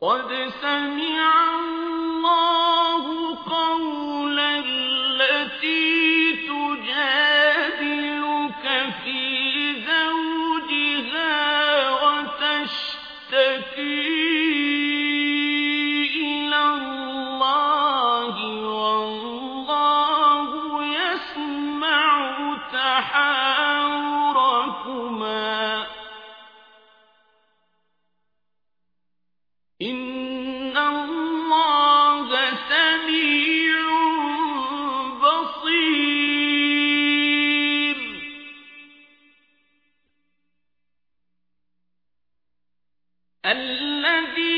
قد سمع إن الله سميع بصير الذي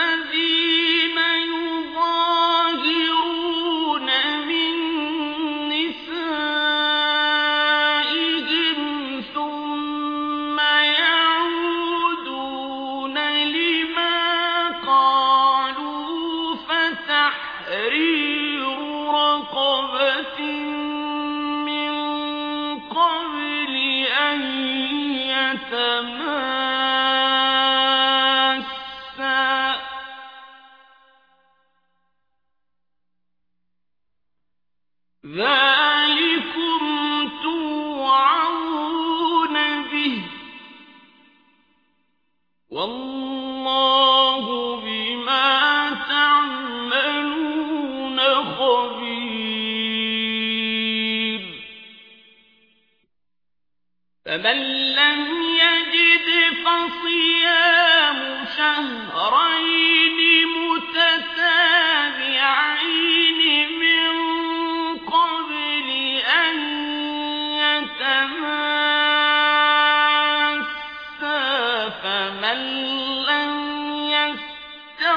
الَّذِي ذلكم توعون به. والله بما تعملون خبير. فمن لم يجد فصيام شهرين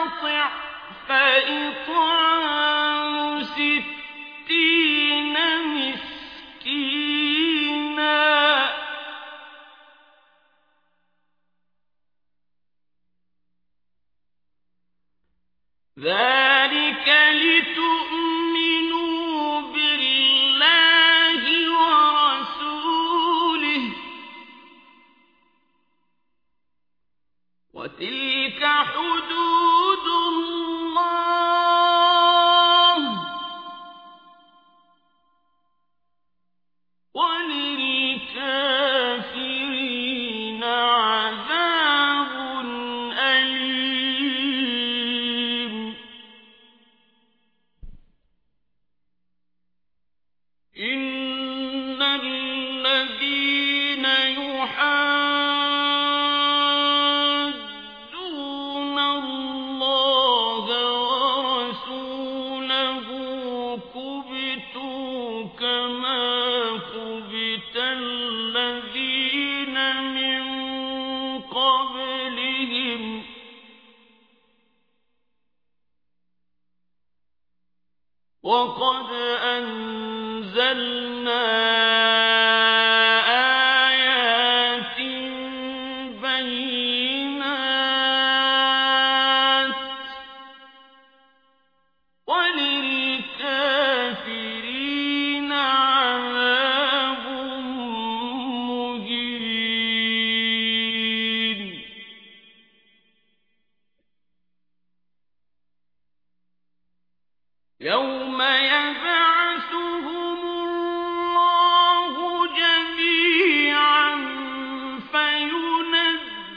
ذلك لي ستين مسكينا. وقد أنزلنا يوم يبعثهم الله جميعا فينبئهم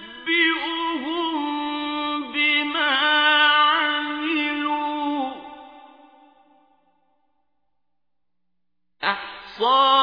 بما عملوا. أحصى